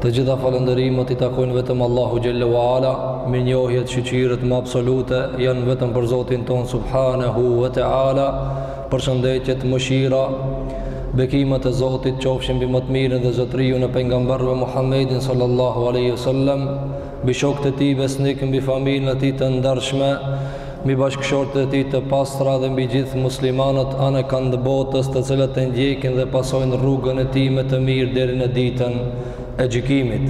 Të gjitha falënderimet i takojnë vetëm Allahu xhalla wa ala, mirënjohjet, shyqyret më absolute janë vetëm për Zotin tonë subhanahu wa taala. Përshëndetjet, mëshira, bekimet e Zotit qofshin mbi më të mirin dhe zotërinë e pejgamberëve Muhammedin sallallahu alaihi wasallam. mbi shokët e tij besnikë, mbi familjen e tij të ndershme, mbi bashkëshortet e tij të pastra dhe mbi gjithë muslimanët anekënd botës, të cilët e ndjekin dhe pasojnë rrugën e tij me të mirë deri në ditën e gjykimit.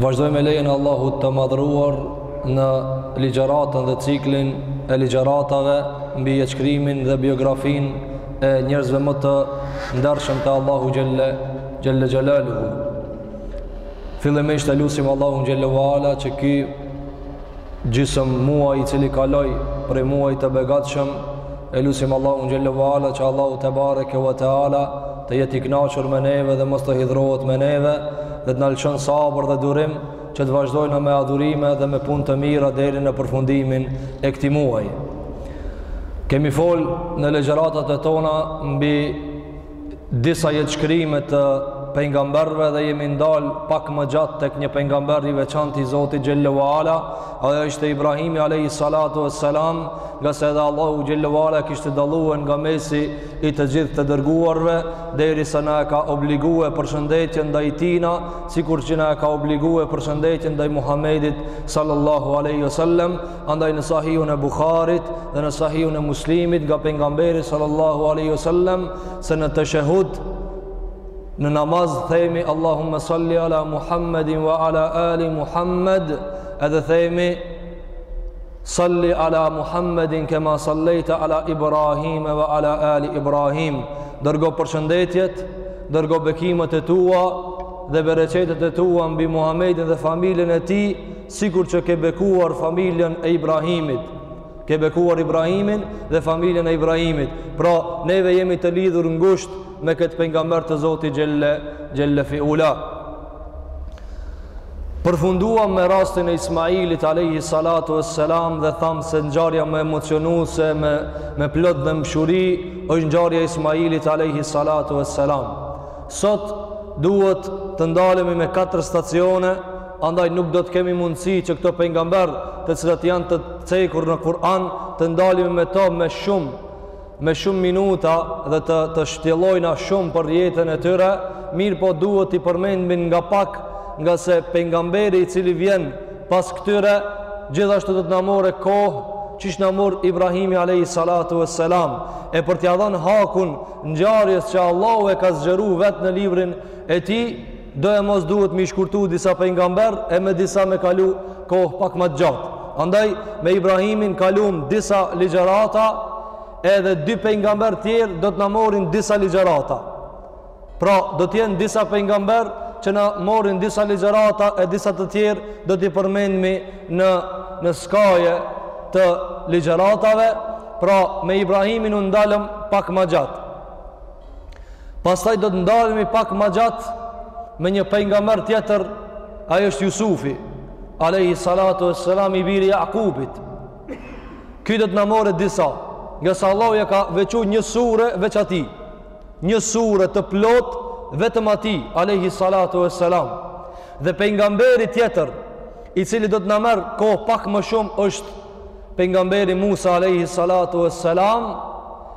Vazhdojmë me lejen e Allahut të madhëruar në ligjëratën dhe ciklin e ligjëratave mbi jetëshkrimin dhe biografinë e njerëzve më të ndershëm të Allahut xhelle xhelaluhu. Fillimisht e lusim Allahun xhalla wa ala që ky gjysmë muaj i cili kaloi prej muajit të begatshëm, e lusim Allahun xhalla wa ala që Allahu tebareke ve teala të jetë i kënaqur me neve dhe mos të hidhërohet me neve dhe të na lëshon sabër dhe durim që të vazhdojmë me adhurime dhe me punë të mira deri në përfundimin e këtij muaji. Kemi fol në ligjëratat e tona mbi disa jetëshkrime të pejgamberëve dhe jemi ndal pak më gjatë tek një pejgamber i veçantë i Zotit xhalla wa ala ai ishte Ibrahimi alejhi salatu ve selam ngase edhe Allahu xhalla wa ala kishte dallue nga mesi i të gjithë të dërguarve derisa na e ka obligue përshëndetjen ndaj tina sikur që na e ka obligue përshëndetjen ndaj Muhammedit Sallallahu alaihi wasallam Andaj në sahihun e Buhariut dhe në sahihun e Muslimit nga pejgamberi sallallahu alaihi wasallam se në teshehud në namaz themi Allahumma salli ala Muhammedin wa ala ali Muhammed edhe themi salli ala Muhammedin kema sallaita ala Ibrahim wa ala ali Ibrahim dërgo përshëndetjet dërgo bekimet e tua dhe bereqetet e tua mbi Muhammedin dhe familjen e tij Sikur që ke bekuar familjen e Ibrahimit, ke bekuar Ibrahimin dhe familjen e Ibrahimit. Pra, neve jemi të lidhur ngushtë me këtë pejgamber të Zotit xhelle fi ula. Përfunduam me rastin e Ismailit alejhi salatu ve selam dhe thamë se ngjarja më emocionuese me, me plot dhembshuri është ngjarja e Ismailit alejhi salatu ve selam. Sot duhet të ndalemi me 4 stacione Andaj nuk do të kemi mundësi që këto pejgamberë, të cilët janë të cekur në Kur'an, të ndalemi me to me shumë me shumë minuta dhe të shtjellojmë shumë për jetën e tyre, mirëpo duhet t'i përmendim nga pak, ngase pejgamberi i cili vjen pas këtyre gjithashtu do të na marrë kohë qysh na mori Ibrahimi alayhi salatu vesselam e për t'ia dhënë hakun ngjarjes që Allahu e ka zgjeru vetë në librin e tij Do e mos duhet me i shkurtu disa pejgamber e me disa me kalu kohë pak ma të gjatë. Andaj me Ibrahimin kalum disa ligjërata edhe dy pejgamber tjerë do të na morin disa ligjërata. Pra, do të jenë disa pejgamber që na morin disa ligjërata e disa të tjerë do t'i përmendmi në në skaje të ligjëratave, pra me Ibrahimin u ndalëm pak ma gjatë. Pastaj do të ndalemi pak ma gjatë me një pejgamber tjetër, ai është Jusufi, alejhi salatu ves selam i biri i Jakubit. Ky do të na morë disa, ngase Allahu ja ka veçu një sure veç atij, një sure të plotë vetëm atij, alejhi salatu ves selam. Dhe pejgamberi tjetër, i cili do të na merr kohë pak më shumë, është Pejgamberi Musa alejhi salatu ves selam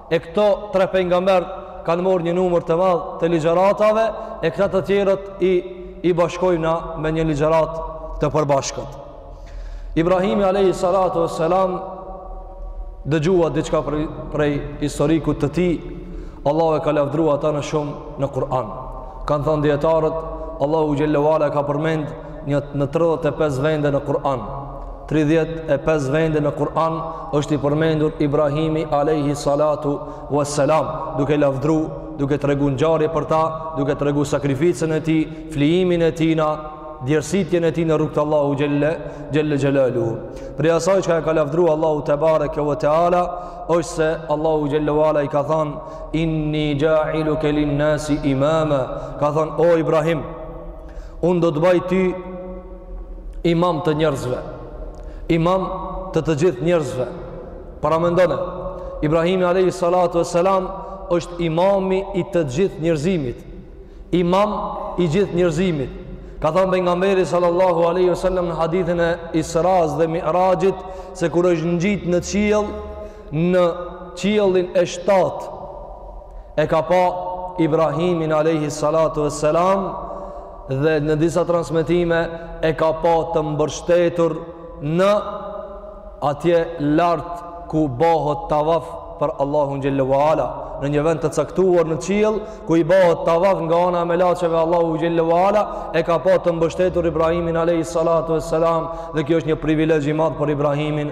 e këto tre pejgamber kanë morë një numër të madh të ligjëratave e këta të tjerët i i bashkojna me një ligjëratë të përbashkët. Ibrahimi alejhi salatu ves selam dëgjuat diçka prej, prej historikut të tij. Allahu e ka lavdru ata në shumë në Kur'an. Kanë thanë dijetarët, Allahu xhel-le ve ala e ka përmend Një në 35 vende në Kur'an. 35 vende në Kur'an është i përmendur Ibrahimi alayhi salatu wassalam, duke lavdru, duke tregu ngjarje për ta, duke tregu sakrificën e tij, flijimin e tij na djersitjen e tij në rrugt Allahu xhelle xhelle xhelalu. Prej asaj çka e ka lavdru Allahu tebareke ve teala, është se Allahu xhelle ve ala i ka thanë inni ja'iluka lin-nasi imama. Ka thanë o Ibrahim, Unë do të baj ty imam të njerëzve, imam të të gjithë njerëzve. Pra mendone, Ibrahimi alejhi salatu ves selam është imami i të gjithë njerëzimit, imam i gjithë njerëzimit. Ka thanë pejgamberi sallallahu alejhi ve selem në hadithin e Israsë dhe Mi'raxhit, se kur është ngjit në qiell, në qiellin e shtatë e ka pa Ibrahimin alayhi salatu vesselam dhe në disa transmetime e ka pa të mbështetur në atje lart ku bahet tavaf për Allahun xhel-le ve ala në një vend të caktuar në qiell ku i bahet tavaf nga ana e melaçeve Allahut xhel-le ve ala e ka pa të mbështetur Ibrahimin alayhi salatu vesselam dhe kjo është një privilegj i madh për Ibrahimin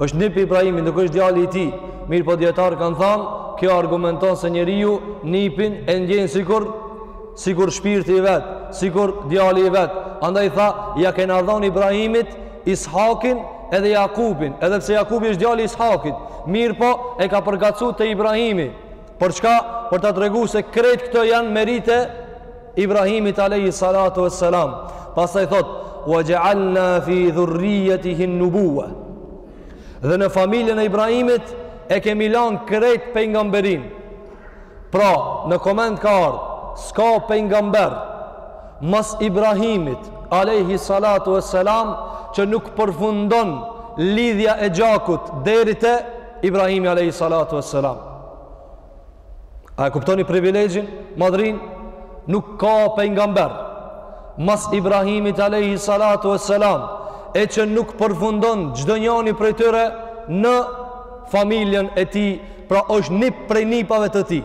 është nipi i Ibrahimit, nuk është djali i tij. Mirëpo dijetarët kanë thanë, kjo argumenton se njeriu nipin e ndjen sikur sikur shpirti i vet, sikur djali i vet. Andaj tha, ja kena dhon Ibrahimit Ishakin edhe Jakubin, edhe pse Jakubi është djali i Ishakit. Mirëpo e ka përkatësu te Ibrahimi. Për çka? Për ta tregu se krejt këto janë meritë e Ibrahimit alayhi salatu wassalam. Pastaj thot: "Wa ja'alna fi dhurriyyatihi an-nubuwwa." Dhe në familjen e Ibrahimit e kemi lanë krejt pejgamberinë. Pra, në koment ka ardh, s'ka pejgamber mas Ibrahimit alayhi salatu wassalam që nuk përfundon lidhja e gjakut deri te Ibrahimi alayhi salatu wassalam. A e kuptoni privilegjin? Madhërinë nuk ka pejgamber mas Ibrahimit alayhi salatu wassalam, e që nuk përfundon çdo njani prej tyre në familjen e tij, pra është nip prej nipave të tij.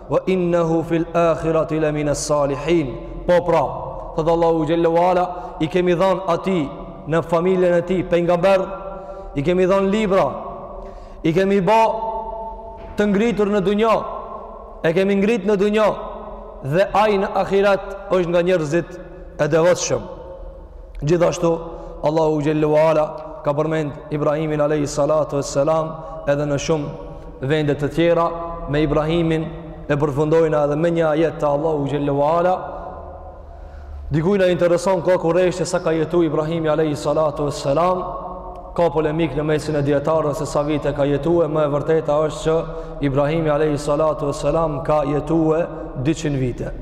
Wa innahu fil akhirati la min as-salihin. Po pra, thot Allahu xhelle ue ala, i kemi dhanë atij në familjen e tij pejgamber, i kemi dhanë libra, i kemi ba të ngritur në dunja, e kemi ngrit në dunja dhe ai në ahirat është nga njerëzit e devotshëm. Gjithashtu, Allahu xhelle ue ala ka përmend Ibrahimin Alehi Salatu e Selam edhe në shumë vende të tjera, me Ibrahimin e përfundojna edhe me një ajet të Allahu xhelle ue ala. Dikuj, na intereson ka kureshtje sa ka jetu Ibrahimi Alehi Salatu e Selam, Ka polemikë në mesin e dijetarëve se sa vite ka jetue, më e vërteta është që Ibrahimi alayhi salatu vesselam ka jetue 200 vite.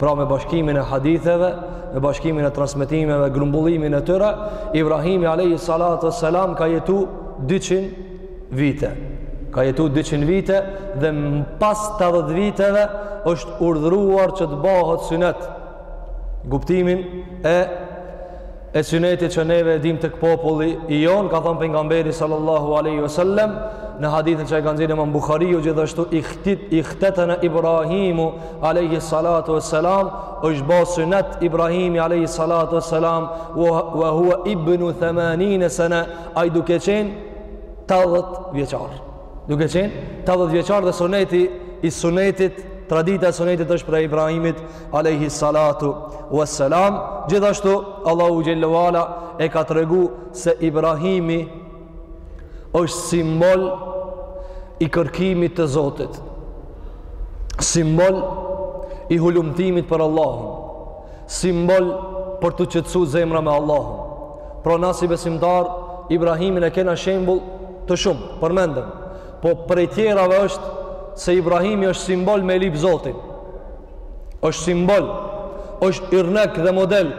Pra me bashkimin e haditheve, me bashkimin e transmetimeve, grumbullimin e tyre, Ibrahimi alayhi salatu vesselam ka jetu 200 vite. Ka jetu 200 vite dhe pas 80 viteve është urdhëruar që të bahet synet. Kuptimin e e synetit që neve e dimë tek populli i jonë, ka thanë pejgamberi sallallahu aleyhi ve sellem, në hadithin që e ka nxjerrë imam Buhariu, gjithashtu ikhtit, ikhtetene Ibrahimu aleyhi salatu e selam, është ba synet Ibrahimi aleyhi salatu e selam, ue hua ibnu themanine sene, ai duke qenë tetëdhet vjeçar. Duke qenë tetëdhet vjeçar dhe suneti i sunetit, tradita e sunetit është prej Ibrahimit alejhi salatu u selam gjithashtu Allahu xhelle ue ala e ka tregu se Ibrahimi është simbol i kërkimit të Zotit simbol i hulumtimit për Allahun simbol për t'u qetësu zemra me Allahun pra na si besimtar Ibrahimin e kena shembull të shumë, përmendëm po prej tjerave është se Ibrahimi është simbol me lyp Zotin është simbol, është irnek dhe model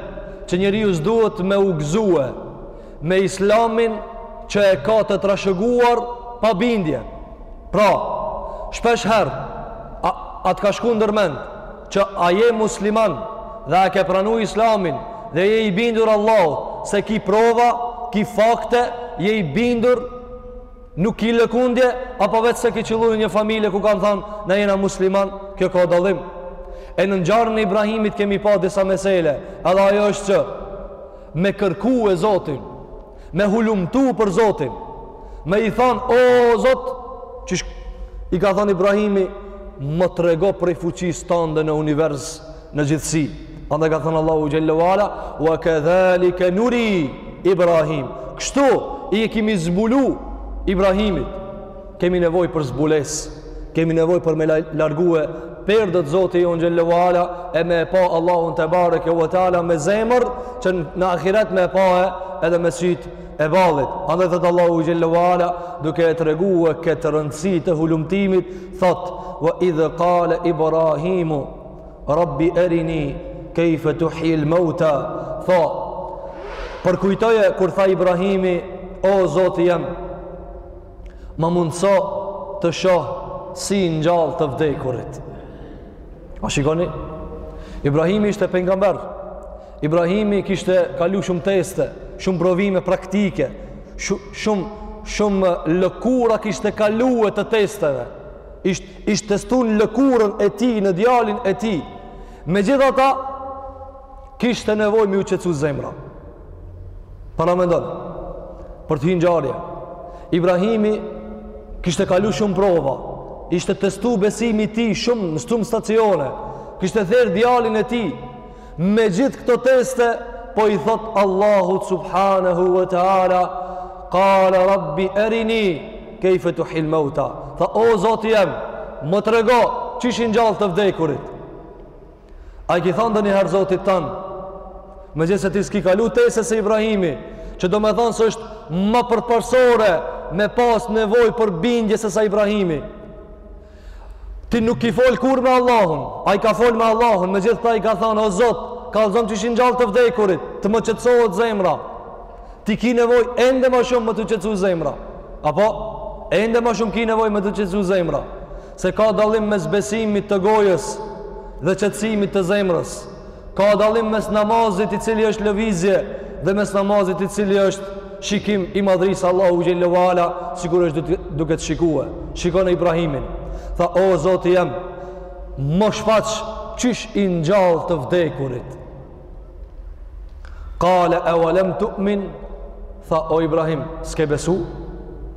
që njeriu s'duhet me u gzue me islamin që e ka të trashëguar pa bindje. Pra, shpesh herë, a t'ka shku ndërmend që a je musliman dhe a ke pranu islamin dhe je i bindur Allah se ki prova, ki fakte, je i bindur Nuk ki lëkundje, apo veç se ki qëllu në një familje ku kanë thanë, na jena musliman, kjo ka dallim. E në ngjarjen e Ibrahimit kemi pa disa mesele, edhe ajo është që me kërkue Zotin, me hulumtu për Zotin, me i thanë, o Zot, qysh i ka thanë Ibrahimi, më trego prej fuqisë tande në univers, në gjithësi. Andaj ka thënë Allahu Xhelle ve Ala, wa kedhalike nuri Ibrahim. Kështu ia kemi zbulu Ibrahimit. Kemi nevojë për zbulesë, kemi nevojë për me largue perdet Zoti jonë Xhelle ve Ala e me e pa Allahun tebareke ve teala me zemër që në ahiret me e pae edhe me sytë e ballit. Andaj thotë Allahu Xhelle ve Ala duke e tregue këtë rëndësi të hulumtimit, thotë, wa idh kale Ibrahimu Rabbi erini kejfe tuhjil mauta thotë përkujtoje kur tha Ibrahimi o zoti jem ma mundëso të shoh si i ngjall të vdekurit a shikoni Ibrahimi ishte pengamber Ibrahimi kishte kalu shumë teste shumë provime praktike shumë shumë lëkura kishte kalue të testeve ishte ishte testu në lëkurën e tij në djalin e tij megjithatë kishte nevojë me iu qetësu zemra paramendon për të hi në ngjarje Ibrahimi kishte kalu shumë prova ishte testu besimi i tij shumë në shumë stacione kishte therë djalin e tij Me gjithë këto teste po i thotë Allahut subhanahu wa taala qala rabbi arini kayfa tuhjil mauta tha o zoti jem më trego qysh i ngjall të vdekurit a i ki thon ndonjiherë zotit tan megjithëse ti s'ki kalu teste si Ibrahimi që domethonë se është më përparësore me pas nevojë për bindje se sa Ibrahimi Ti nuk ki fol kurrë me Allahun. Ai ka fol me Allahun, megjithatë i ka thonë, o Zot, kallëzom qysh i ngjall të vdekurit, të më qetësohet zemra. Ti ki nevojë ende ma shumë me t'u qetësu zemra. Apo, ende ma shumë ki nevojë me t'u qetësu zemra. Se ka dallim mes besimit të gojës dhe qetësimit të zemrës. Ka dallim mes namazit i cili është lëvizje dhe mes namazit i cili është shikim i madhërisë Allahu xhelle ue ala sikur është duke të shikue. Shikone Ibrahimin. Tha, o Zoti jem, më shfaq qysh i ngjall të vdekurit. Kale e ve lem tu'min, tha, o Ibrahim, s'ke besu?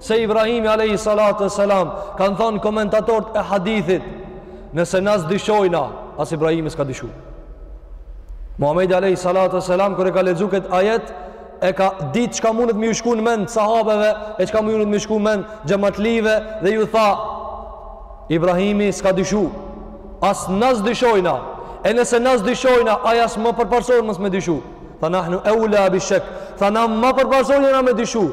Se Ibrahimi alejhi salatu selam kanë thënë komentatorët e hadithit, nëse na s'dyshojna, as Ibrahimi s'ka dyshu. Muhamedi alejhi salatu selam kur e ka lexu këtë ajet, e ka ditë çka mundet me ju shku n'mend sahabëve e çka mundet me ju shku n'mend xhematlive dhe ju tha Ibrahimi s'ka dyshu. As na s'dyshojna. E nëse na s'dyshojna, ai asht ma përparsor mos me dyshu. Tha nahnu eula bish-shek. Tha na ma përparsor jena me dyshu.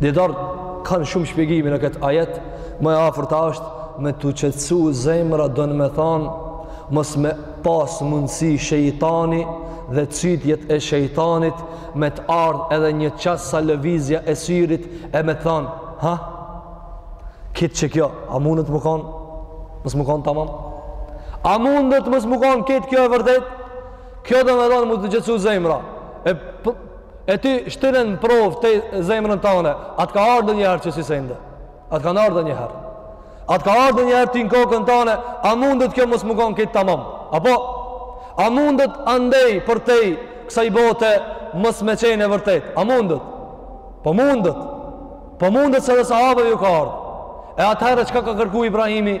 Dijetarët kanë shumë shpjegime në këtë ajet, më e afërta është me t'u qetsu zemra don me thanë, mos me pas mundësi shejtani dhe cytjet e shejtanit me të ardhë edhe një çast sa lëvizja e syrit e me thanë, ha? Krejt qekjo, a mundet me kanë? Mos me kanë tamam? A mundet mos me kanë krejt kjo e vërtetë? Kjo do me thanë me t'u qetsu zemra. E E ti shtire në provë ti zemrën tane, a t'ka ardhë ndonjëherë qesi sende. A t'ka ardhë ndonjëherë. A t'ka ardhë ndonjëherë ti në kokën tane, a mundet kjo mos me konë krejt tamam. Apo, a mundet andej përtej kësaj bote mos me qenë e vërtetë. A mundet? Po mundet. Po mundet se edhe sahabëve ju ka ardhë. E atëherë çka ka kërku Ibrahimi?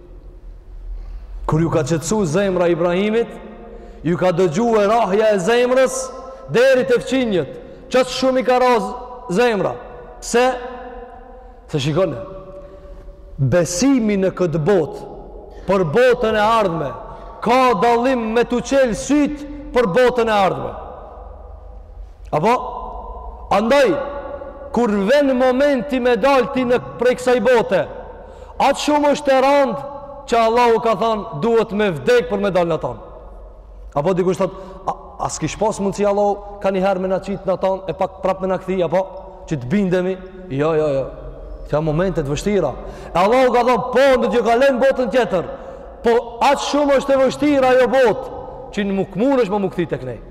Kur ju ka qetësu zemra Ibrahimit, ju ka dëgju e rrahja e zemrës, deri te fqinjët, qaq shumë i ka rrah zemra. Pse, se shikone, besimi në këtë botë, për botën e ardhme, ka dallim me t'u çelë sytë për botën e ardhme. Apo? Andaj, kur vjen momenti me dalë tinë prej kësaj bote, Aq shumë është e randë që Allahu ka thonë duhet me vdekë për me dalë n'at anë. Apo dikush thotë, a, a s'kish pas mundësi Allahu kanjëherë me na qitë n'at anë e pak prapë me na kthy, apo që të bindemi? Jo, jo, jo. Ka momente t'vështira. E Allahu ka thonë, po, në të gjëkalen botën tjetër. Po, aq shumë është e vështirë ajo botë që nuk mundesh ma me u kthy teknej.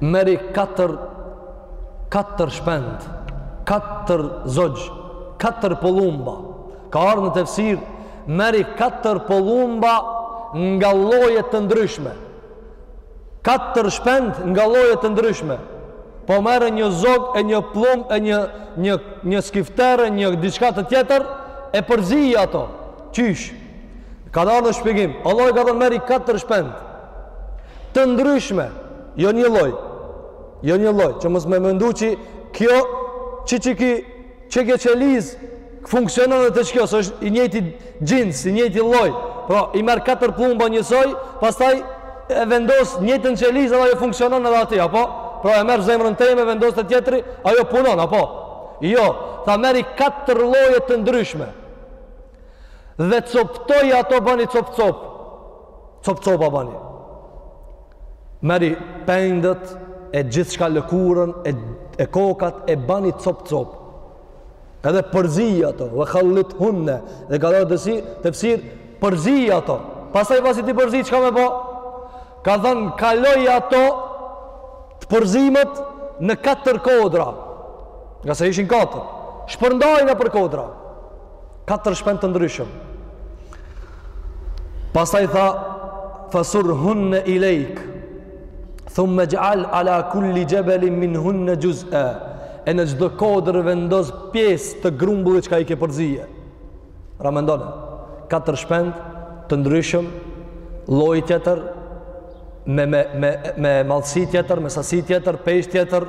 merri katër katër shpend katër zogj katër pëllumba ka ardhë në tefsir merri katër pëllumba nga lloje të ndryshme katër shpend nga lloje të ndryshme po merr një zog e një pllumb e një, një, një skifter e një diçka të tjetër e përziji ato qysh Ka ardhë në shpjegim, Allahu i ka thënë merri katër shpend, të ndryshme, jo një lloj, jo një lloj, që mos me mendu që kjo, qi qiki, qekjo qelizë, funksionon edhe te qekjo, se është i njëjti xhins, i njëjti lloj, pra i merr katër pllumba njësoj, pastaj e vendos njëjtën qelizë dhe ajo funksionon edhe aty, apo? Pra e merr zemrën teme, e vendos te tjetri, ajo punon, apo? Jo, tha merri katër lloje të ndryshme, dhe coptoji ato bani cop cop cop copa bani merri pendët e gjithçka lëkurën e, e kokat e bani cop cop edhe përziji ato ve khallit hunne dhe ka dhe dësi tefsir përziji ato pastaj pasi t'i përzi çka me bo ka thënë kaloji ato të përzimet në katër kodra ngase ishin katër shpërndaj nëpër kodra katër shpend të ndryshëm. Pastaj tha fasur hunne ilejk thumme xh'al ala kulli xhebelin min hunne xhuz'e e në çdo kodër vendos pjesë të grumbullit çka i ke përzije pra mendone katër shpend të ndryshëm lloj tjetër me, me, me, me madhsi tjetër me sasi tjetër peshë tjetër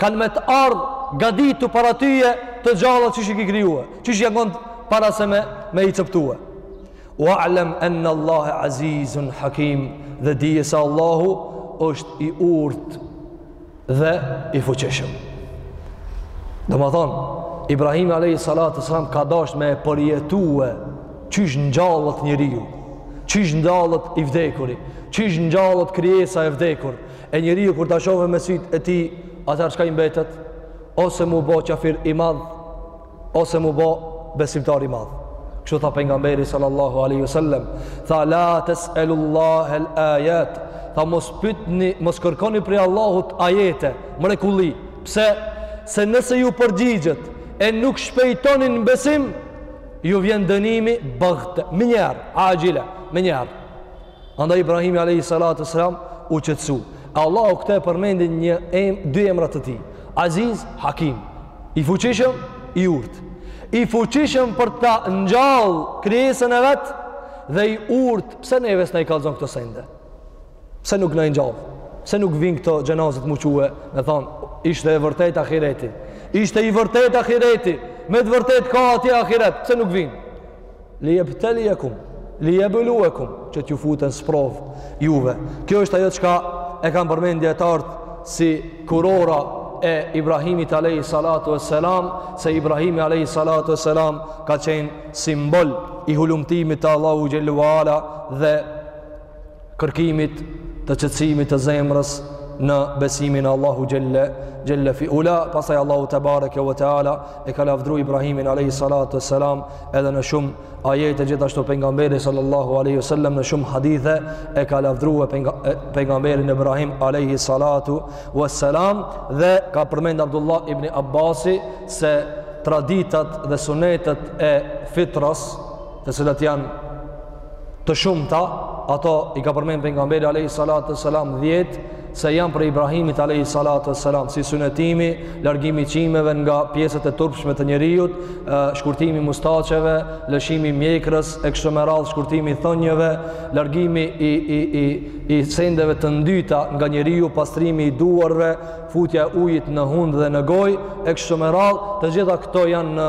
Kanë me të ardh gaditu para tyje të gjalla qysh i ki krijue, qysh janë kanë para se me me i coptue. Wa'lam an Allah azizun hakim dhe dije se Allahu është i urtë dhe i fuqishëm. Domethonë Ibrahimi alayhi salatu sallam ka dasht me e përjetue qysh ngjallet njeriu, qysh ngjallet i vdekuri, qysh ngjallet krijesa e vdekur, E njeriu kur ta shohë me sytë e tij, atëherë çka i mbetet? Ose m'u bo qafir i madh, ose m'u bo besimtar i madh. Kështu tha pejgamberi sallallahu alaihi wasallam, tha la tasalullah alayat, tha mos pytni, mos kërkoni prej Allahut ajete, mrekulli. Pse? Se nëse ju përgjigjet e nuk shpejtoni në besim, ju vjen dënimi bagte, menjëherë, axhile, menjëherë. Andaj Ibrahimi alayhi salatu wasalam u qetësu. Allahu këtë e përmendi një em, dy emra të tij. Aziz, Hakim. I fuqishëm, i urtë. I fuqishëm për ta ngjall krijesën e vet dhe i urtë pse neves na i kallzon këto sende. Pse nuk na i ngjall? Pse nuk vijnë këto xhenazet m'u çue, me thonë, ishte e vërtet ahireti. Ishte i vërtet ahireti. Me të vërtet ka atje ahiret, pse nuk vin? Li jebtelijekum, li jebluekum, që t'ju futë në sprovë juve. Kjo është ajo çka e kanë përmend dijetarët si kurora e Ibrahimit alejhi salatu ve selam, se Ibrahimi alejhi salatu ve selam ka qenë simbol i hulumtimit të Allahut Xhelle ve Ala dhe kërkimit të qetësimit të zemrës në besimin e Allahut Xhelle, Xhelle fi ula, pastaj Allahu tebareke ve teala, e ka lavdru Ibrahimin aleyhi salatu ve selam, edhe në shumë ajete gjithashtu pejgamberi sallallahu aleyhi ve sallam, në shumë hadithe, e ka lavdrue pejgamberin Ibrahim aleyhi salatu ve selam, dhe ka përmend Abdullah ibn Abbasi, se traditat dhe sunetet e fitras, të cilat janë të shumta, ato i ka përmend pejgamberi alayhi salatu wasalam 10 se janë prej Ibrahimit alayhi salatu wasalam, si sunetimi, largimi i qimeve nga pjesët e turpshme të njeriut, shkurtimi i mustaqeve, lëshimi i mjekrës, e kështu me radhë shkurtimi i thonjve, largimi i i i i sendeve të ndyta nga njeriu, pastrimi i duarve, futja e ujit në hundë dhe në gojë, e kështu me radhë, të gjitha këto janë në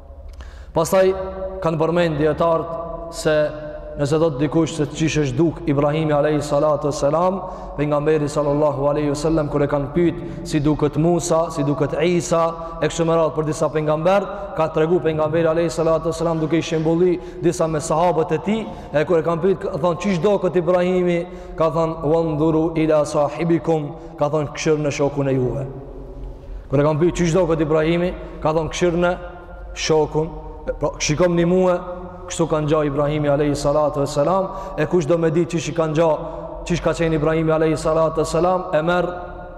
Pastaj kanë përmend dijetarët se nëse do të dijë kush se qysh është dukë Ibrahimi alayhi salatu wassalam, pejgamberi sallallahu alaihi wasallam kur e kanë pyet si duket Musa, si duket Isa, e kështu me radhë për disa pejgamberë, ka tregu pejgamberi alayhi salatu wassalam duke i shëmbëlly disa me sahabët e tij, e kur e kanë pyet kanë thonë qysh doket Ibrahimi, ka thënë wandhuru ila sahibikum Ka thonë kshyrne shokun e juve. Kur e kanë pyt qysh doket Ibrahimi, ka thonë kshyrne shokun. Pra, shikomni mue, kështu ka ngja Ibrahimi alaihi salatu ve salam, e kush do me di qysh ka ngja, qysh ka qenë Ibrahimi alaihi salatu ve salam, e merr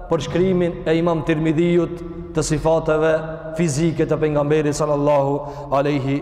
përshkrimin e imam Tirmidhiut të sifateve fizike të pejgamberit sallallahu alaihi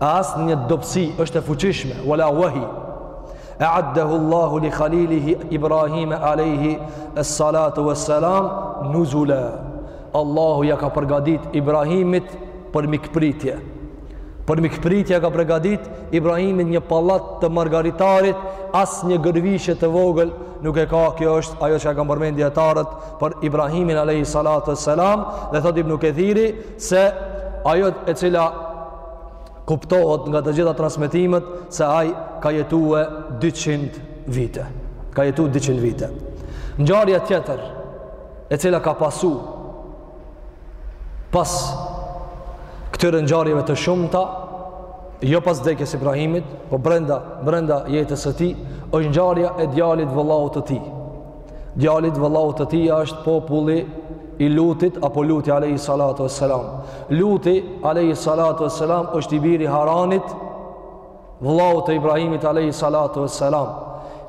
e asnjë dobësi është e fuqishme, wala wahi. Eaddehu Allahu li khalilihi Ibrahime alejhi salatu ve selam nuzule. Allahu ia ka përgadit Ibrahimit për mikpritje. Për mikpritje ia ka përgadit Ibrahimit një pallat të margaritarit, asnjë gërvishje të vogël nuk e ka, kjo është ajo që e kanë përmend dijetarët për Ibrahimin alejhi salatu ve selam, dhe thotë ibn Kethiri, se ajo e cila kuptohet nga të gjitha transmetimet se ai ka jetue 200 vite. Ka jetu 200 vite. Ngjarja tjetër e cila ka pasu pas këtyre ngjarjeve të shumta, jo pas vdekjes Ibrahimit, po brenda brenda jetës së tij, është ngjarja e djalit vëllaut të tij. djalit vëllaut të tij është populli i Lutit apo Luti alayhi salatu wassalam. Luti alayhi salatu wassalam është i biri i Haranit, vëllaut të Ibrahimit alayhi salatu wassalam,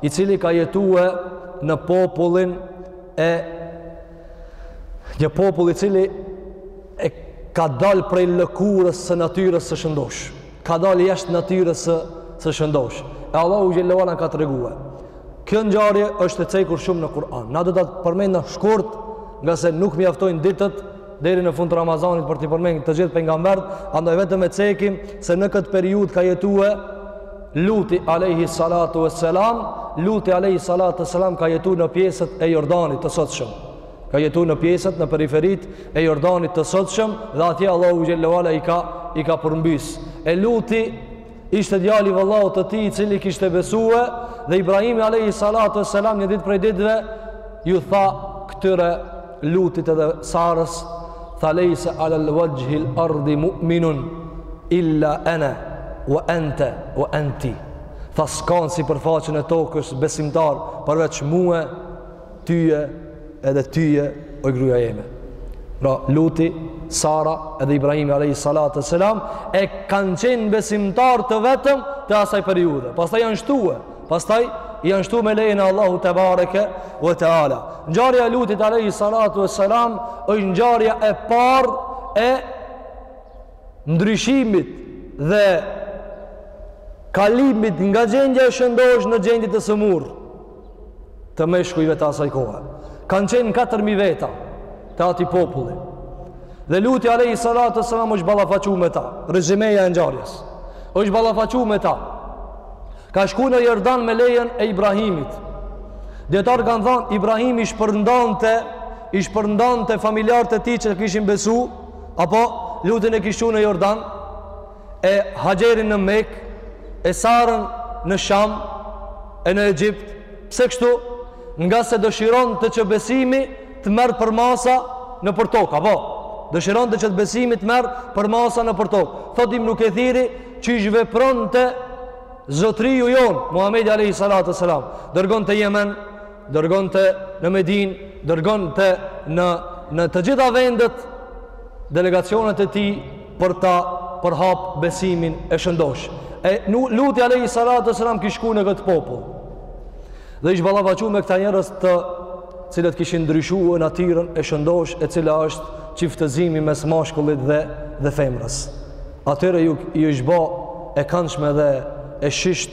i cili ka jetue në popullin e një popull i cili e ka dal prej lëkurës së natyrës së shëndoshë. ka dalë jashtë natyrës së së shëndosh. E Allahu xhelle ue ala ka tregue. Kjo ngjarje është e cekur shumë në Kur'an. Na do ta përmendna shkurt, ngase nuk mjaftojnë ditët deri në fund të Ramazanit për t'i përmend të gjithë pejgamberët, andaj vetëm e cekim se në këtë periudhë ka jetue Luti alayhi salatu wassalam, Luti alayhi salatu wassalam ka jetu në pjesët e Jordanit të sotshëm. ka jetu në pjesët në periferitë e Jordanit të sotshëm dhe atje Allahu xhelle ue ala i ka, i ka përmbys e luti ishte djali i vëllaut të tij i cili kishte besue dhe Ibrahimi Alehi Salatu e Selam një ditë prej ditëve ju tha këtyre lutit edhe sarës tha lejse ala vexhhil ardi mu'minun illa ene wa ente wa enti tha s'ka në sipërfaqen e tokës besimtar përveç mue tyje edhe tyje oj gruja jeme pra luti Sara edhe Ibrahimi alayhi salatu wasalam e kanë qenë besimtar të vetëm të asaj periudhe pastaj janë shtue pastaj janë shtu me lejen e Allahut tebareke ve teala ngjarja e lutit alayhi salatu wasalam është ngjarja e parë e ndryshimit dhe kalimit nga gjendja e shëndosh në gjendje të sëmurë të meshkujve të asaj kohe. Kanë qenë 4.000 veta të atij populli. Dhe luti alejhi salatu selam është ballafaqu me ta. Rezimeja e ngjarjes, është ballafaqu me ta. Ka shku në Jordan me lejen e Ibrahimit. Dijetarët kanë thanë, Ibrahimi shpërndante, i shpërndante familjarët e tij që kishin besu, apo lutin e kish çu në Jordan, e Haxherin në Mekë, e Sarën në Sham, e në Egjipt. Pse kështu? Ngase dëshironte që besimi të merr përmasa nëpër tokë, apo? Dëshironte që besimi të merr përmasa nëpër tokë. Thotë Ibnu Kethiri që ish vepronte zotëriu jonë, Muhammedi a.s. Dërgonte Jemen, dërgonte në Medinë, dërgonte në, në të gjitha vendet delegacionet e tij për ta përhap besimin e shëndosh. E luti alejhi salatu selam kish shku në këtë popull. Dhe ish ballafaqu me këta njerëz të cilët kishin ndryshue natyrën e shëndosh e cila është çiftëzimi mes mashkullit dhe, dhe femrës. Atyre ju, ju ish ba e kanshme dhe e shisht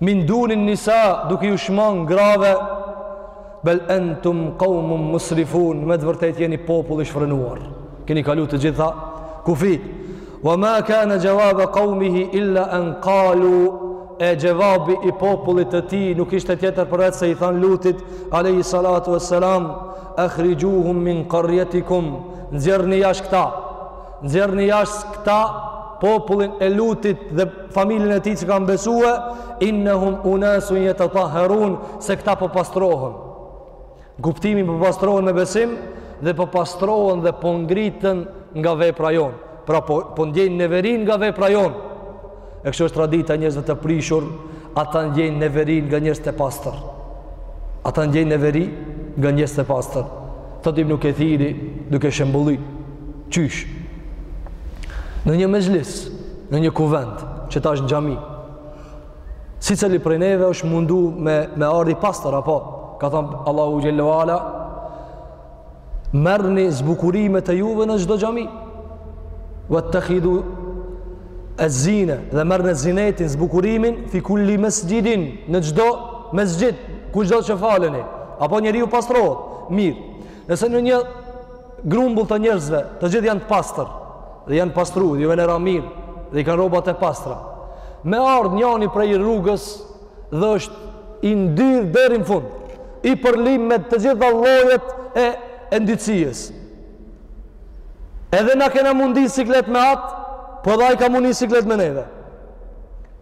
Min dunin nisa duke ju shmang grave Bel entum kaumum musrifun Me të vërtetë jeni popull i shfrenuar Keni kalu të gjitha kufijt Wa ma kane gjevave kaumihi illa en kalu E gjevabi i popullit të tij Nuk ishte tjetër përveç se i thanë lutit alejhi salatu e selam E khrigjuhum min karjetikum Nxirrni jashtë këta Nxjerrni jashtë këta popullin e lutit dhe familjen e tij që kanë besue, innahum unasun yatatahharun, se këta po pastrohen. Kuptimi po pastrohen me besim dhe po pastrohen dhe po neveriten nga vepra jonë. Pra po, po ndjejnë neverin nga vepra jonë. E kështu është tradita e njerëzve të prishur, ata ndjejnë neveri nga njerëzit e pastër. Ata ndjejnë neveri nga njerëzit e pastër. Thotë Ibn Kathiri, duke shembulli, qysh. Në një mexhlis, në një kuvend, që tash është xhami. Secili prej neve është mundu me me ardh i pastër apo ka thanë Allahu xhel-le ue ala Merrni zbukurimet e juve në çdo xhami. Wa takhidu az-zina, dhe merrni zinetin, zbukurimin fi kulli masjidin, në çdo mesxhid, kudo që faleni. Apo njeriu pastrohet. Mirë. Nëse në një grumbull të njerëzve, të gjithë janë të pastër dhe janë pastru, ju vjen era mirë dhe i kanë rrobat e pastra. Me ardh njani prej rrugës dhe është i ndyrë deri në fund, i përlym me të gjitha llojet e e ndytësies. Edhe na kena me ndi siklet me atë, po edhe ai ka me ndi siklet me neve.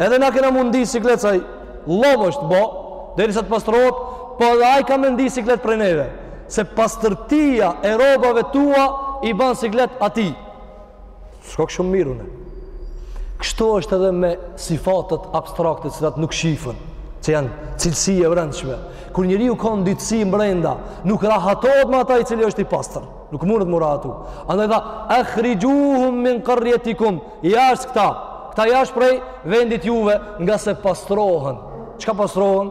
Edhe na kena me ndi siklet sa i llom është bo, derisa të pastrohet, po edhe ai ka me ndi siklet prej neve. Se pastërtia e rrobave tua i ban siklet atij. S'shkon shumë mirë. Unë. Kështu është edhe me sifatet abstrakte të cilat nuk shifen, që janë cilësi e brendshme. Kur njeriu ka ndytësi mbrenda, nuk rahatohet me atë i cili është i pastër. Nuk mundet m'u rahatu. Andaj tha, e khrigjuhum min karjetikum, jashtë këta, këta jashtë prej vendit juve ngase pastrohen. Çka pastrohen?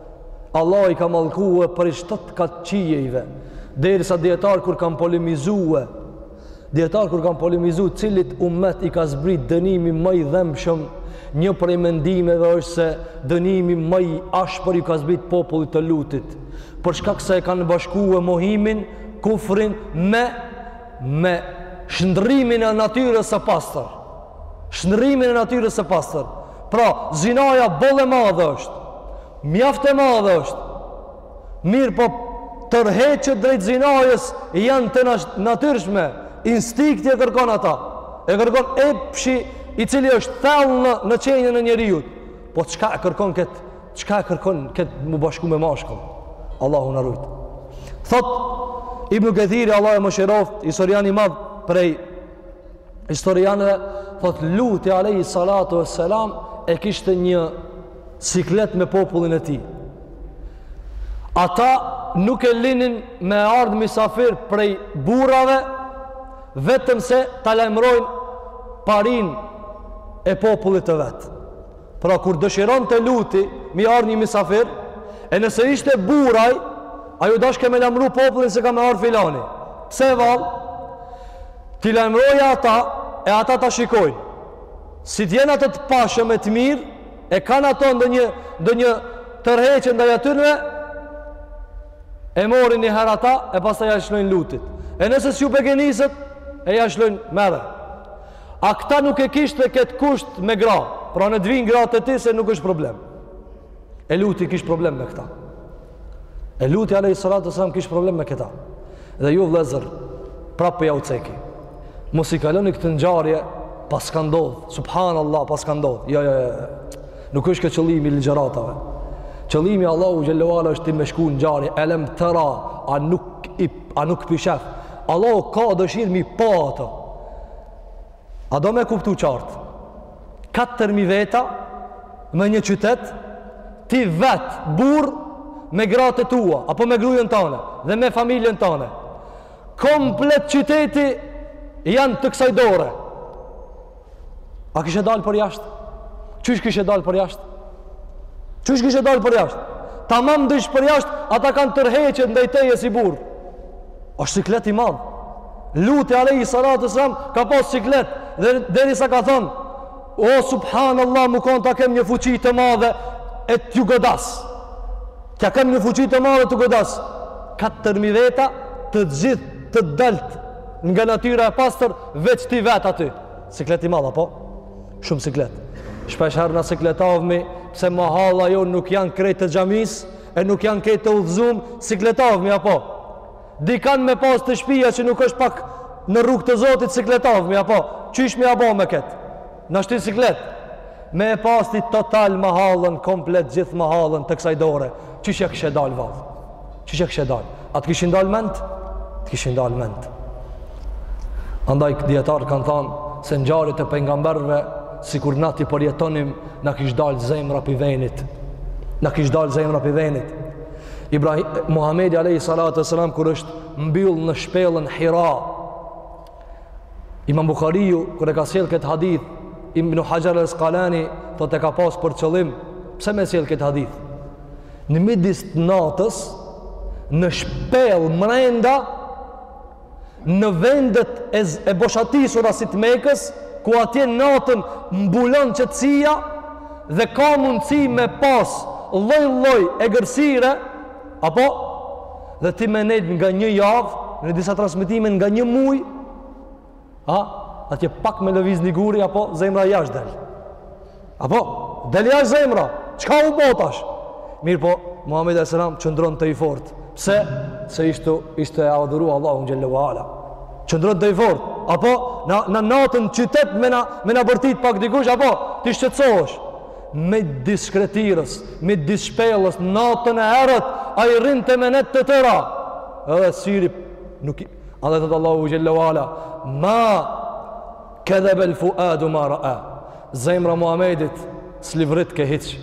Allahu i ka mallkue prej shtatë katë qiejve, derisa dijetarët kur kanë polemizue, dijetarët kur kanë polemizu cilit umet i ka zbrit dënimi më i dhembshëm, një prej mendimeve është se dënimi ma i ashpër iu ka zbrit popullit të lutit, për shkak se e kanë bashkue mohimin, kufrin, me, me shndërrimin e natyrës së pastër. Shndrrimin e natyrës së pastër. Pra, zinaja boll e madhe është. Mjaft e madhe është. Mirëpo tërheqjet drejt zinajës janë të natyrshme, instinkti e kërkon atë. E kërkon epshi i cili është thellë në, në qenien e njeriut. Po çka e kërkon këtë? Çka e kërkon këtë m'u bashku me mashkull? Allahu na rujt. Thotë Ibnu Kethiri, Allahu e mëshiroftë, historian i madh prej historianëve thotë Luti alejhi salatu ue selam e kishte një siklet me popullin e tij. Ata nuk e linin me ardh misafir prej burrave vetëm se ta lajmërojnë parinë e popullit të vet. Pra kur dëshironte Luti m'i ardh një misafir, e nëse ishte burrë ai, u dashke me lajmëru popullin se ka me ardh filani. Pse vallë, T'i lajmërojë ata e ata ta shikojnë. Si të jenë ata të pashëm e të mirë, e kanë ata ndonjë, ndonjë tërheqje ndaj atyneve, e marrin një herë ata e pastaj ja shlojnë Lutit. E nëse s'ju begeniset, e ja shlojnë merre. A këta nuk e kishte edhe këtë kusht me gra, pra në t'vijnë gra te ti se nuk është problem. E Luti kishte problem me këta. E Luti alejhi salatu ue selam kish problem me këta. Dhe ju vllezër, prapë po jau ceki. Mos i kaloni këtë ngjarje, paska ndodh. Subhanallah, paska ndodh. Jo, jo, jo. Nuk është kjo qëllimi i ligjëratave. Qëllimi Allahut xhele ue ala është ti me shku n'ngjarje. Elem tera, a nuk, i, a nuk p'i sheh. Allahu ka dëshirë m'i pa ato. A do me e kuptu qartë? katër mijë veta me një qytet ti vetë burrë me gratë e tua apo me gruen tane dhe me familjen tane komplet qyteti janë të kësaj dore a kishe dalë përjashtë qysh kishe dalë përjashtë qysh kishe dalë përjashtë tamam n'delsh përjashtë ata kanë tërheqje ndaj teje si burrë Oshtë siklet i madh. Luti alejhi salatu ue selam ka pas siklet dhe derisa ka thonë O subhanallahu me kon ta kem një fuqi të madhe e t'ju godas. Kja kem një fuqi të madhe t'u godas. Katër mijë veta të gjithë të dalë nga natyra e pastër veç ti vet aty. Siklet i madh apo? Shumë siklet. Shpeshherë na sikletavmi pse mahalla jo nuk janë krejt te xhamisë E nuk janë krejt të udhëzum siklet a v, mi apo? Dikan me pas te shpia që nuk është pak në rrugë të Zotit siklet a v, mi apo? Qysh mi a bo me këtë? Na shtin siklet? Me e pas ti total mahallën, komplet gjithë mahallën të kësaj dore. Qysh e kishe dalë, vallë? Qysh e kishe dalë? A të kishin dalë mentë? Të kishin dalë mentë. Andaj dijetarët kanë thanë se ngjarjet e pejgamberve Sikur na t'i përjetonim, na kish dalë zemra pi venit. Na kish dalë zemra pi venit. Ibrahim, Muhammedi alejhi salatu ue selam, kur është mbyllë në shpellën Hira, Imam Buhariu, kur e ka sjellë këtë hadith, Ibn Haxher el Askalani, thotë çka ka pasë për qëllim, pse me sjellë këtë hadith? Në midis të natës, në shpellë mrenda, në vendet e, e boshatisura si të Mekës, ku atje natën mbulon qetësia dhe ka mundësi me pas lloj-lloj egërsire, apo dhe ti me nejtë nga një javë, në disa transmetime nga një muj, A, atje pak me lëviz një guri, apo zemra jashtë del. Apo, del jashtë zemra, çka u bo tash? Mirëpo, Muhammedi A.S. qëndronte i fortë. Pse? Se ishte, ishte e adhuru Allahun xhelle ue ala. Qëndronte i fortë. Apo, na, na natën n'qytet me na, me na bërtit pak dikush, apo, ti shqetsohesh. Midis shkretëtirës, midis shpellës, natën e errët, ai rrinte me net të tëra. Edhe syri, nuk i, Andaj thotë Allahu xhelle ue ala, ma kedhebel fuadu ma raa, zemra e Muhammedit s'livritke hiç,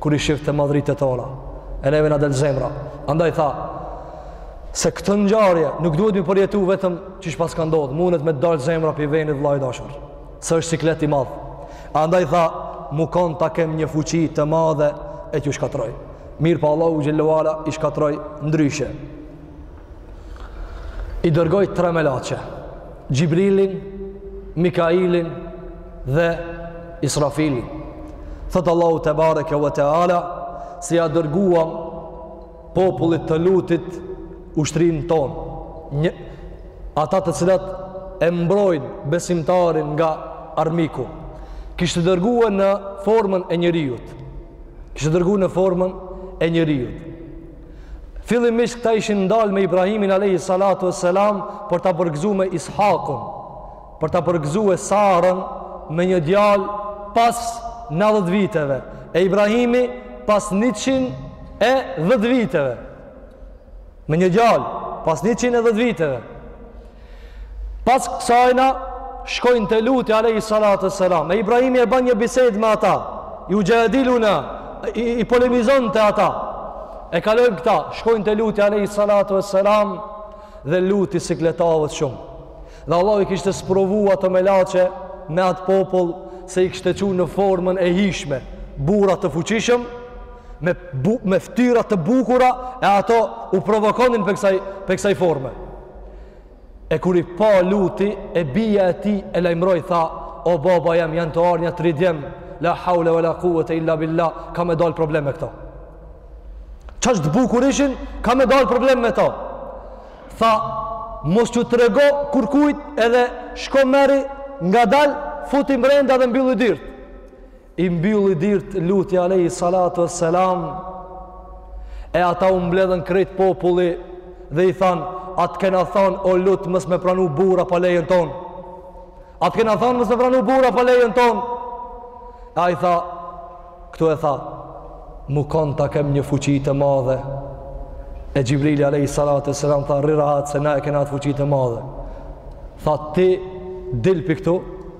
kur i shifte madhritë tona, e neve na del zemra. Andaj tha, se këto ngjarje nuk duhet mi përjetu vetëm qysh pas ka ndodhë, mundet me dalë zemra pi venit vlla i dashur, se është siklet i madh. Andaj tha, mu kon ta kem një fuqi të madhe e t'ju shkatrroj. Mirëpo, po Allahu xhelle ue ala i shkatrroi ndryshe. i dërgoi tre melaqe, Xhibrilin, Mikailin dhe Israfilin. Thotë Allahu tebareke ve teala, si ia dërguam popullit të Lutit ushtrinë tonë, një, ata të cilat e mbrojnë besimtarin nga armiku, i kishte dërgua në formën e njeriut, i kishte dërgua në formën e njeriut, Fillimisht këta ishin ndalë me Ibrahimin alejhi salatu ue selam për ta përgëzu me Is'hakun, për ta përgëzu e Sarën me një djalë pas 90 viteve, e Ibrahimi pas 110 viteve, me një djalë pas 110 viteve. Pas kësajna, shkojnë te Luti alejhi salatu ve selam. E Ibrahimi e ban një bisedë me ata, juxhadiluna, i, i polemizonte ata. E kalojnë këta, shkojnë te Luti alejhi salatu ve selam dhe Luti sikletavet shumë. Dhe Allahu i kishte sprovu ato melaqe me atë popull se i kishte çu në formën e hijshme, burra të fuqishëm, me, bu, me ftyra të bukura e ato u provokonin prej kësaj, prej kësaj forme. E kur i pa Luti, e bija e tij e lajmëroi, tha, o baba jam, janë të ardh nja tri djem, la haule ve la kuvete illa billah, ka me dalë problem me këto. Qaq të bukur ishin, ka me dalë problem me to. Tha, mos çu trego kurkujt edhe shko merri ngadalë, futi mrenda dhe mbylli dyrt. i mbylli dirt Luti alejhi salatu ve selam e ata u mbledhën krejt populli dhe i thanë a të kena thanë o Lut mos me pranu burra pa lejen tonë a të kena thanë mos me pranu burra pa lejen tonë e ai tha këtu e tha m'u kon ta kem një fuqi të madhe e Xhibrili alejhi salatu ve selam tha rri rahat se na e kena atë fuqi të madhe tha ti dil pi këtu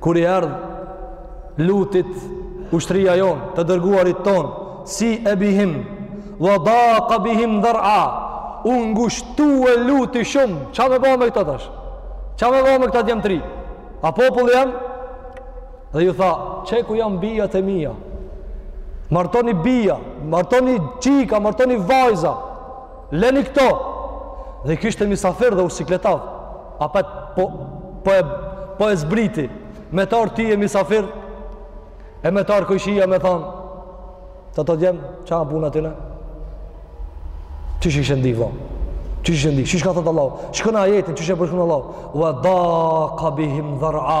kur i erdh Lutit ushtria jonë të dërguarit tonë sie bihim ve daka bihim dher'a u ngushtue Luti shumë ça me ba me këta tash ça me ba me këta djem tri a populli jam dhe iu tha qe ku janë bijat e mija martoni bija martoni çika martoni vajza Leni këto. Dhe i kishte misafir dhe u sikletav. Apet po po e po e zbriti. Me të ardh ti një misafir. E me të ardh kojshia me thon. Këto djem, ça â puna tine? Qysh ishe ndi, vlla? Qysh ishe ndi? Qysh ka thon Allahu? Shikone ajetin, qysh e përshkrun Allahu? Ve daka bihim dher'a.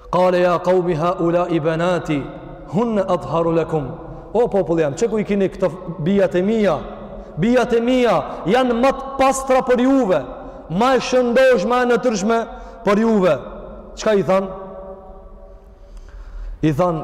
Kale ja kaumi haulai benati, hunne at'haru lekum. O populli jam, qe ku i kini këto bijat e mija? Bijat e mija janë ma të pastra për juve, ma e shëndosh, ma e natyrshme për juve. Çka i thanë? I thanë,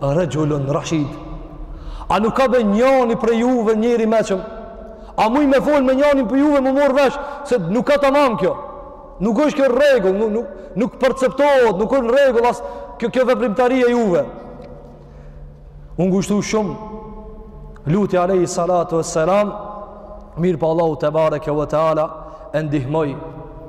Rexhulun Rashid. A nuk ka be njani prej juve njeri i meçëm? A muj me folë me njani prej juve me morr vesh, se nuk â tamam kjo. Nuk është kjo rregull, nuk, nuk, nuk perceptohet, nuk është rregull, as kjo, kjo veprimtari e juve. U ngushtu shumë, Luti alejhi salatu ve selam, mirëpo Allahu tebareke ve teala, e ndihmoi,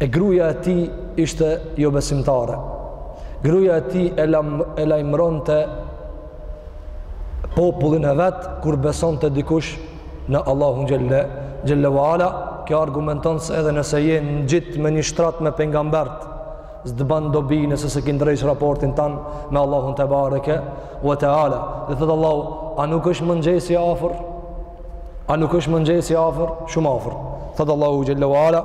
E gruaja e tij ishte jobesimtare. Gruaja e tij e, lam, e lajmëronte popullin e vet kur besonte dikush në Allahun xhelle ue ala, kjo argumenton se edhe nëse je ngjit me një shtrat me pejgamberin, s'të bën dobi nëse s'e ki ndreq raportin tan me Allahun tebareke ue teala. Dhe thot Allahu, a nuk është mëngjesi afër? A nuk është mëngjesi afër? Shumë afër. Thot Allahu xhelle ue ala,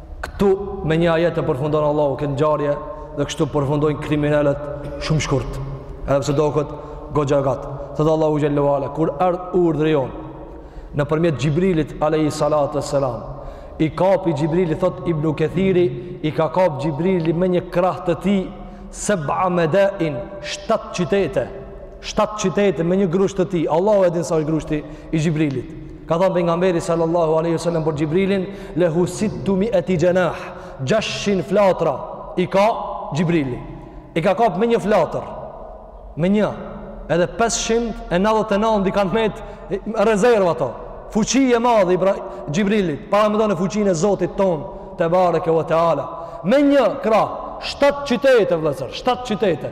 Këtu me një ajet e përfundon Allahu këtë ngjarje dhe kështu përfundojnë kriminelët shumë shkurt. Edhe pse doket goxha e gatë. Thotë Allahu xhelle ue ala, kur erdh urdhri jonë, nëpërmjet Xhibrilit alejhi salatu ue selam, i kapi Xhibrili, thot Ibnu Kethiri, i ka kap Xhibrili me një krah të tij, seb'a medain, shtatë qytete, shtatë qytete me një grusht të tij, Allahu e din sa është grushti i Xhibrilit. Ka thanë pejgamberi sallallahu alaihi wasallam për Xhibrilin, "Lehu sittu mi'ati janah", 600 flatra i ka Xhibrili. I ka kap me një flatër. Me një. Edhe 599 i kanë met rezerva ato. Fuqi e madhe e Xhibrilit, paramendone fuqinë e Zotit ton, tebareke ve teala. Me një krah, 7 qytete vëllazër, 7 qytete.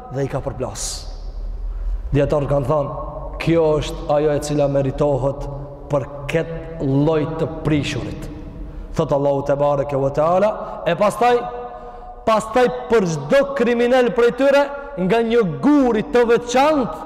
dhe i ka përplas. Dijetarët kanë thanë, kjo është ajo e cila meritohet për këtë lloj të prishurit. Thotë Allahu tebareke ve teala, e pastaj, pastaj për çdo kriminel prej tyre, nga një gur të veçantë,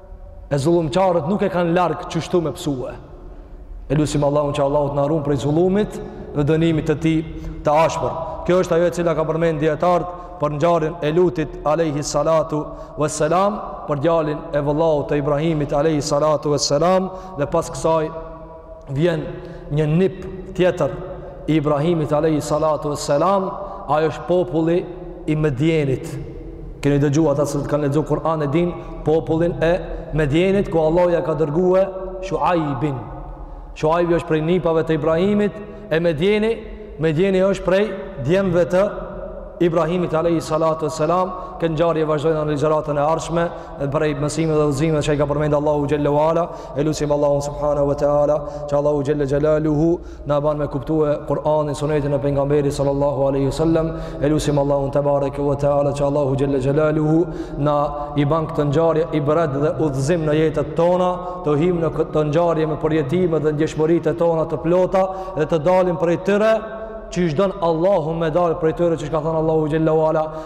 E zullumqarët nuk e kanë larg qështu me pësue. E lusim Allahun që Allahu të na run prej zullumit dhe dënimit të tij të ashpër. Kjo është ajo e cila ka përmend dijetarët për ngjarjen e Lutit alejhi salatu ve selam, për djalin e vëllaut të Ibrahimit alejhi salatu ve selam dhe pas kësaj vjen një nip tjetër i Ibrahimit alayhi salatu wassalam ai është populli i Medjenit keni dëgju ata cilët kanë lexu Kur'an e din popullin e Medjenit ku Allahu ja ka dërgue Shuaibin Shuaibi është prej nipave të Ibrahimit e Medjeni Medjeni është prej djemve të Ibrahimit alayhi salatu wassalam kët ngjarje vazhdojmë në ligjëratën e ardhshme prej mësimeve dhe udhëzimeve që i ka përmend Allahu xhalla wa ala e lusim Allahun subhanahu wa taala që Allahu xhalla xjalaluhu na ban me kuptue Kur'anin sunetin e pejgamberit sallallahu alaihi wasallam e lusim Allahun tebareke wa taala që Allahu xhalla xjalaluhu na i ban këto ngjarje ibret dhe udhëzim në jetën tona të him në këto ngjarje me përjetime dhe ndjeshmëritë tona të plota dhe të dalim prej tyre qysh don Allahu me dalë prej tyre qysh ka thanë Allahu xhalla wa ala